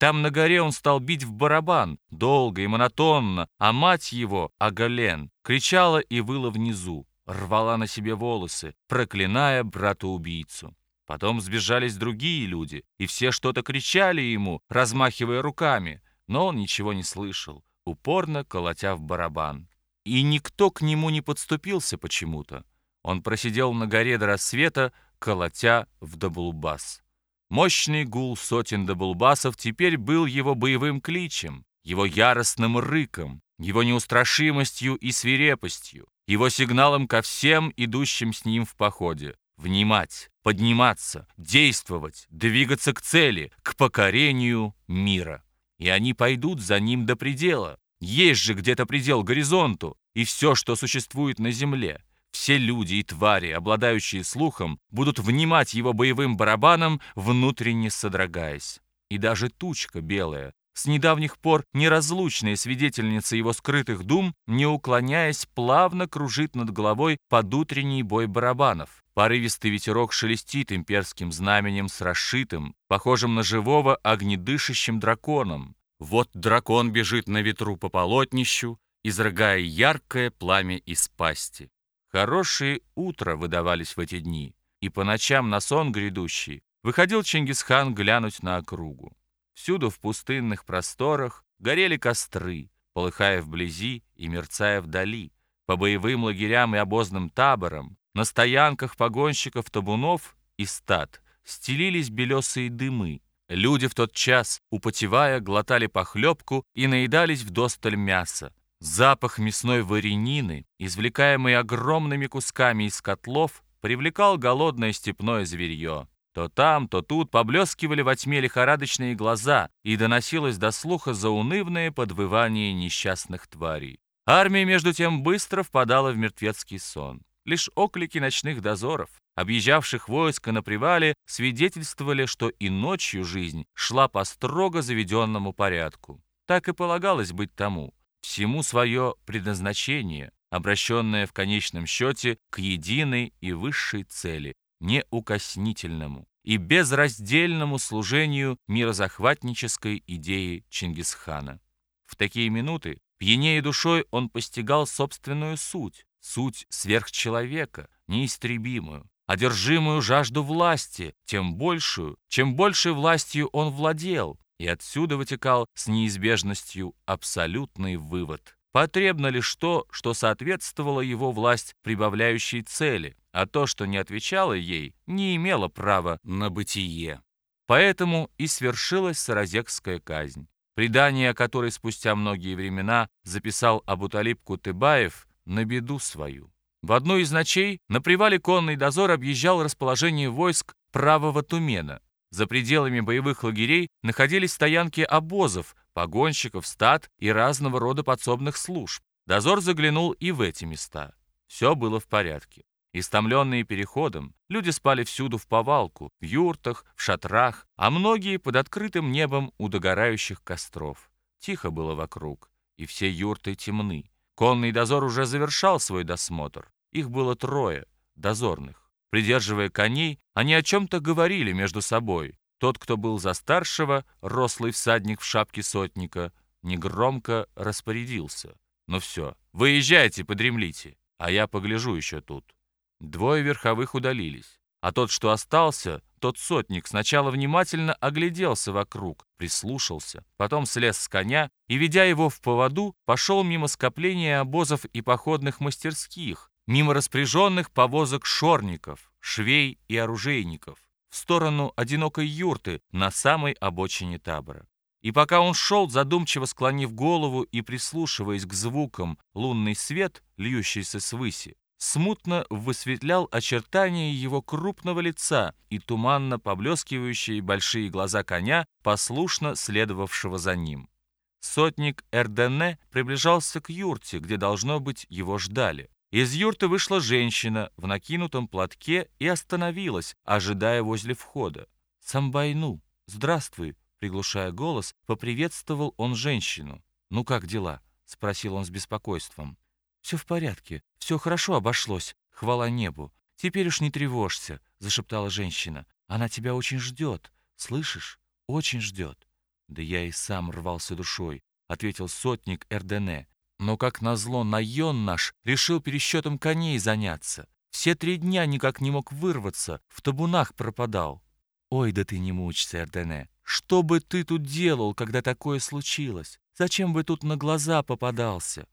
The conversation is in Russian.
Там на горе он стал бить в барабан, долго и монотонно, а мать его, Агален, кричала и выла внизу, рвала на себе волосы, проклиная брата-убийцу. Потом сбежались другие люди, и все что-то кричали ему, размахивая руками, но он ничего не слышал, упорно колотя в барабан. И никто к нему не подступился почему-то. Он просидел на горе до рассвета, колотя в дабулбас. Мощный гул сотен дабулбасов теперь был его боевым кличем, его яростным рыком, его неустрашимостью и свирепостью, его сигналом ко всем идущим с ним в походе. Внимать, подниматься, действовать, двигаться к цели, к покорению мира. И они пойдут за ним до предела. Есть же где-то предел горизонту, и все, что существует на земле. Все люди и твари, обладающие слухом, будут внимать его боевым барабанам, внутренне содрогаясь. И даже тучка белая, с недавних пор неразлучная свидетельница его скрытых дум, не уклоняясь, плавно кружит над головой под утренний бой барабанов. Порывистый ветерок шелестит имперским знаменем с расшитым, похожим на живого огнедышащим драконом. Вот дракон бежит на ветру по полотнищу, изрыгая яркое пламя из пасти. Хорошие утра выдавались в эти дни, и по ночам на сон грядущий выходил Чингисхан глянуть на округу. Всюду в пустынных просторах горели костры, полыхая вблизи и мерцая вдали. По боевым лагерям и обозным таборам, на стоянках погонщиков табунов и стад стелились белесые дымы. Люди в тот час, употевая, глотали похлебку и наедались вдосталь мяса. Запах мясной варенины, извлекаемый огромными кусками из котлов, привлекал голодное степное зверье. То там, то тут поблескивали во тьме лихорадочные глаза, и доносилось до слуха заунывное подвывание несчастных тварей. Армия, между тем, быстро впадала в мертвецкий сон. Лишь оклики ночных дозоров, объезжавших войска на привале, свидетельствовали, что и ночью жизнь шла по строго заведенному порядку. Так и полагалось быть тому. Всему свое предназначение, обращенное в конечном счете к единой и высшей цели, неукоснительному и безраздельному служению мирозахватнической идеи Чингисхана. В такие минуты, пьянее душой, он постигал собственную суть, суть сверхчеловека, неистребимую, одержимую жажду власти, тем большую, чем большей властью он владел, и отсюда вытекал с неизбежностью абсолютный вывод. Потребно лишь то, что соответствовало его власть прибавляющей цели, а то, что не отвечало ей, не имело права на бытие. Поэтому и свершилась Саразекская казнь, предание о которой спустя многие времена записал Абуталиб Кутыбаев на беду свою. В одну из ночей на привале конный дозор объезжал расположение войск правого Тумена, за пределами боевых лагерей находились стоянки обозов, погонщиков, стад и разного рода подсобных служб. Дозор заглянул и в эти места. Все было в порядке. Истомленные переходом, люди спали всюду в повалку, в юртах, в шатрах, а многие под открытым небом у догорающих костров. Тихо было вокруг, и все юрты темны. Конный дозор уже завершал свой досмотр. Их было трое, дозорных. Придерживая коней, они о чем-то говорили между собой. Тот, кто был за старшего, рослый всадник в шапке сотника, негромко распорядился. «Ну все, выезжайте, подремлите, а я погляжу еще тут». Двое верховых удалились, а тот, что остался, тот сотник, сначала внимательно огляделся вокруг, прислушался, потом слез с коня и, ведя его в поводу, пошел мимо скопления обозов и походных мастерских, мимо распряженных повозок шорников, швей и оружейников, в сторону одинокой юрты на самой обочине табора. И пока он шел, задумчиво склонив голову и прислушиваясь к звукам, лунный свет, льющийся с выси, смутно высветлял очертания его крупного лица и туманно поблескивающие большие глаза коня, послушно следовавшего за ним. Сотник Эрдене приближался к юрте, где, должно быть, его ждали. Из юрты вышла женщина в накинутом платке и остановилась, ожидая возле входа. «Самбайну, здравствуй!» Приглушая голос, поприветствовал он женщину. «Ну как дела?» — спросил он с беспокойством. «Все в порядке, все хорошо обошлось, хвала небу. Теперь уж не тревожься», — зашептала женщина. «Она тебя очень ждет, слышишь? Очень ждет». «Да я и сам рвался душой», — ответил сотник Эрдене. «Но, как назло, наен наш решил пересчетом коней заняться. Все три дня никак не мог вырваться, в табунах пропадал». «Ой, да ты не мучься, Эрдене. Что бы ты тут делал, когда такое случилось? Зачем бы тут на глаза попадался?